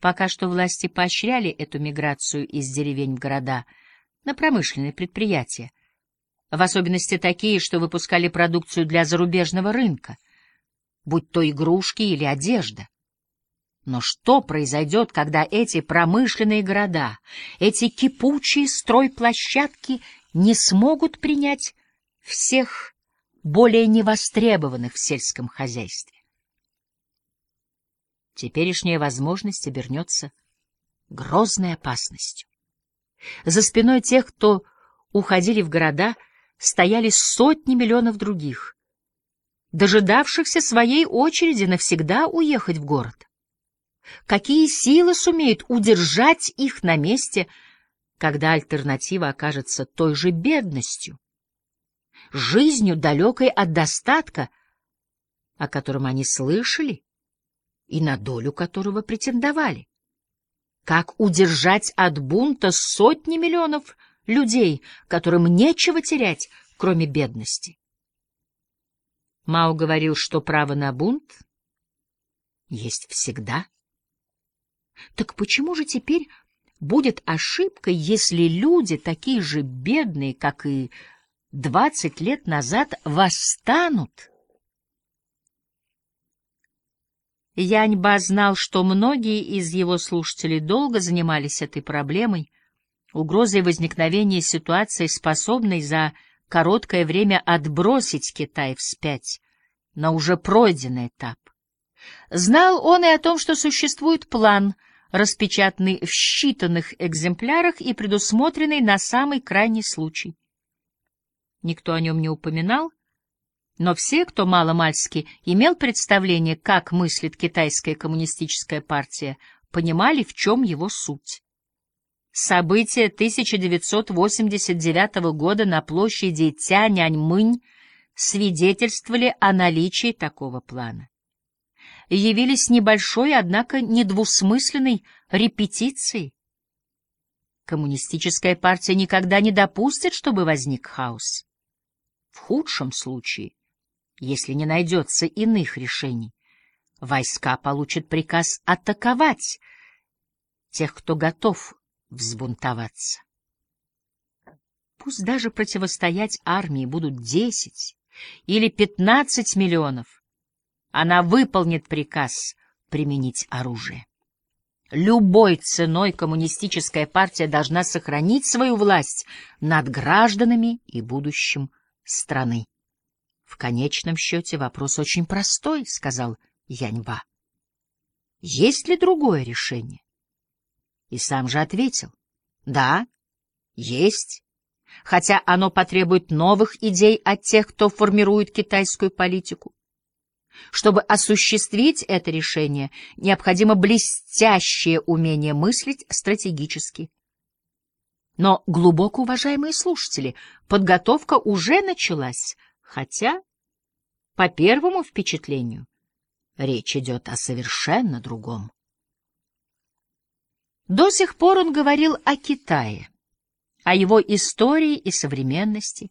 Пока что власти поощряли эту миграцию из деревень в города на промышленные предприятия, в особенности такие, что выпускали продукцию для зарубежного рынка, будь то игрушки или одежда. Но что произойдет, когда эти промышленные города, эти кипучие стройплощадки не смогут принять всех более невостребованных в сельском хозяйстве? Теперешняя возможность обернется грозной опасностью. За спиной тех, кто уходили в города, стояли сотни миллионов других, дожидавшихся своей очереди навсегда уехать в город. Какие силы сумеют удержать их на месте, когда альтернатива окажется той же бедностью, жизнью, далекой от достатка, о котором они слышали и на долю которого претендовали? Как удержать от бунта сотни миллионов людей, которым нечего терять, кроме бедности? Мао говорил, что право на бунт есть всегда. Так почему же теперь будет ошибкой, если люди, такие же бедные, как и двадцать лет назад, восстанут? Яньба знал, что многие из его слушателей долго занимались этой проблемой, угрозой возникновения ситуации, способной за короткое время отбросить Китай вспять на уже пройденный этап. Знал он и о том, что существует план — распечатанный в считанных экземплярах и предусмотренный на самый крайний случай. Никто о нем не упоминал, но все, кто маломальски имел представление, как мыслит китайская коммунистическая партия, понимали, в чем его суть. События 1989 года на площади Тяньаньмынь свидетельствовали о наличии такого плана явились небольшой, однако недвусмысленной репетицией. Коммунистическая партия никогда не допустит, чтобы возник хаос. В худшем случае, если не найдется иных решений, войска получат приказ атаковать тех, кто готов взбунтоваться. Пусть даже противостоять армии будут десять или пятнадцать миллионов, она выполнит приказ применить оружие. Любой ценой коммунистическая партия должна сохранить свою власть над гражданами и будущим страны. В конечном счете вопрос очень простой, — сказал Яньба. Есть ли другое решение? И сам же ответил. Да, есть. Хотя оно потребует новых идей от тех, кто формирует китайскую политику. Чтобы осуществить это решение, необходимо блестящее умение мыслить стратегически. Но, глубоко уважаемые слушатели, подготовка уже началась, хотя, по первому впечатлению, речь идет о совершенно другом. До сих пор он говорил о Китае, о его истории и современности,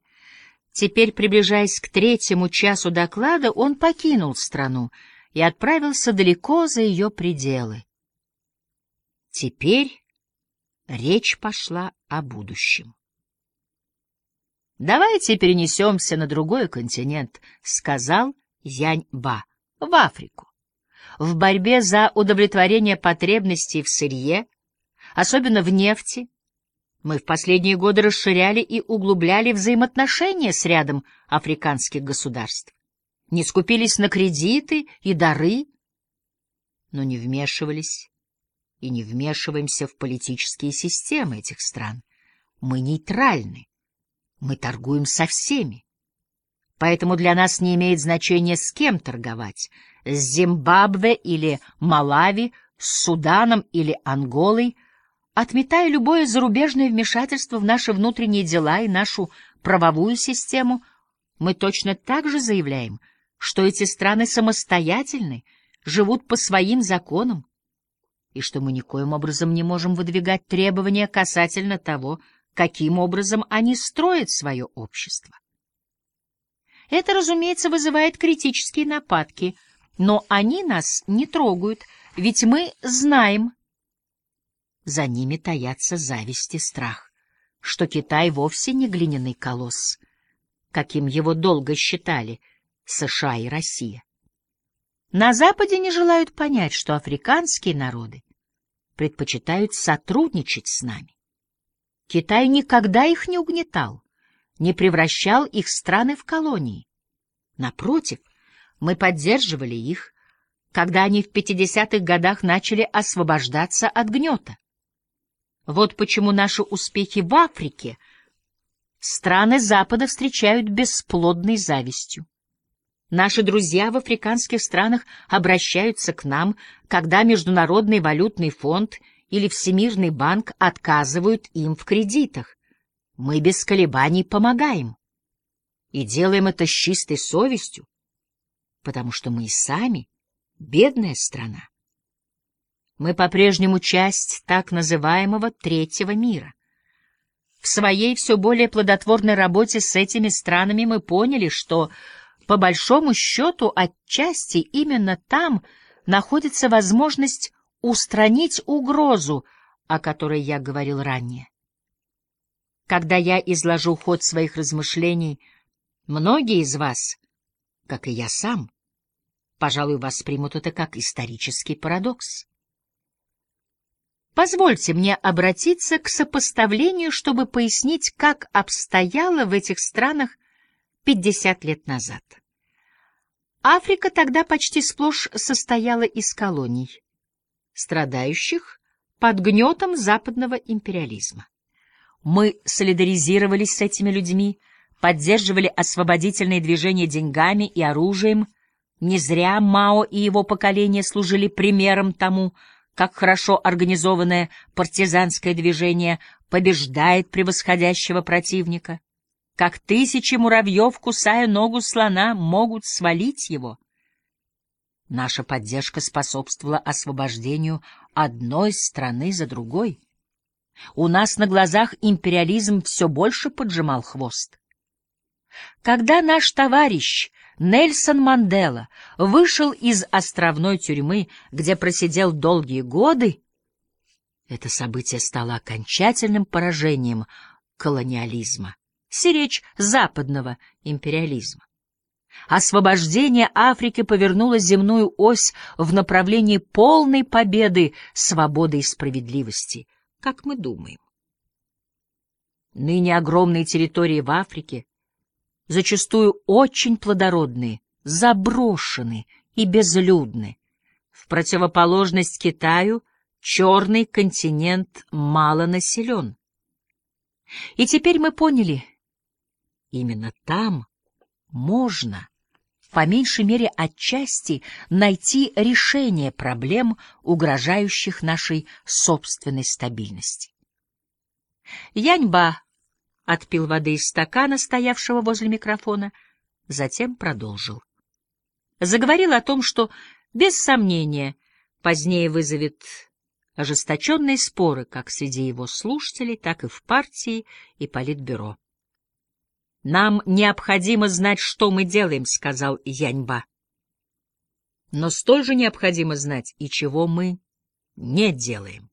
Теперь, приближаясь к третьему часу доклада, он покинул страну и отправился далеко за ее пределы. Теперь речь пошла о будущем. «Давайте перенесемся на другой континент», — сказал Янь-Ба, — «в Африку. В борьбе за удовлетворение потребностей в сырье, особенно в нефти, мы в последние годы расширяли и углубляли взаимоотношения с рядом африканских государств. Не скупились на кредиты и дары, но не вмешивались и не вмешиваемся в политические системы этих стран. Мы нейтральны, мы торгуем со всеми. Поэтому для нас не имеет значения, с кем торговать — с Зимбабве или Малави, с Суданом или Анголой — Отметая любое зарубежное вмешательство в наши внутренние дела и нашу правовую систему, мы точно так же заявляем, что эти страны самостоятельны, живут по своим законам, и что мы никоим образом не можем выдвигать требования касательно того, каким образом они строят свое общество. Это, разумеется, вызывает критические нападки, но они нас не трогают, ведь мы знаем, за ними таятся зависть и страх, что Китай вовсе не глиняный колосс, каким его долго считали США и Россия. На Западе не желают понять, что африканские народы предпочитают сотрудничать с нами. Китай никогда их не угнетал, не превращал их страны в колонии. Напротив, мы поддерживали их, когда они в 50-х годах начали освобождаться от гнета. Вот почему наши успехи в Африке страны Запада встречают бесплодной завистью. Наши друзья в африканских странах обращаются к нам, когда Международный валютный фонд или Всемирный банк отказывают им в кредитах. Мы без колебаний помогаем. И делаем это с чистой совестью, потому что мы и сами бедная страна. Мы по-прежнему часть так называемого третьего мира. В своей все более плодотворной работе с этими странами мы поняли, что, по большому счету, отчасти именно там находится возможность устранить угрозу, о которой я говорил ранее. Когда я изложу ход своих размышлений, многие из вас, как и я сам, пожалуй, воспримут это как исторический парадокс. Позвольте мне обратиться к сопоставлению, чтобы пояснить, как обстояло в этих странах 50 лет назад. Африка тогда почти сплошь состояла из колоний, страдающих под гнетом западного империализма. Мы солидаризировались с этими людьми, поддерживали освободительные движения деньгами и оружием. Не зря Мао и его поколение служили примером тому, как хорошо организованное партизанское движение побеждает превосходящего противника, как тысячи муравьев, кусая ногу слона, могут свалить его. Наша поддержка способствовала освобождению одной страны за другой. У нас на глазах империализм все больше поджимал хвост. Когда наш товарищ Нельсон Мандела вышел из островной тюрьмы, где просидел долгие годы, это событие стало окончательным поражением колониализма, сиречь западного империализма. Освобождение Африки повернуло земную ось в направлении полной победы свободы и справедливости, как мы думаем. Ныне огромные территории в Африке зачастую очень плодородные, заброшены и безлюдны. В противоположность Китаю черный континент мало населен. И теперь мы поняли, именно там можно, по меньшей мере отчасти, найти решение проблем, угрожающих нашей собственной стабильности. Яньба отпил воды из стакана, стоявшего возле микрофона, затем продолжил. Заговорил о том, что, без сомнения, позднее вызовет ожесточенные споры как среди его слушателей, так и в партии и политбюро. «Нам необходимо знать, что мы делаем», — сказал Яньба. «Но столь же необходимо знать, и чего мы не делаем».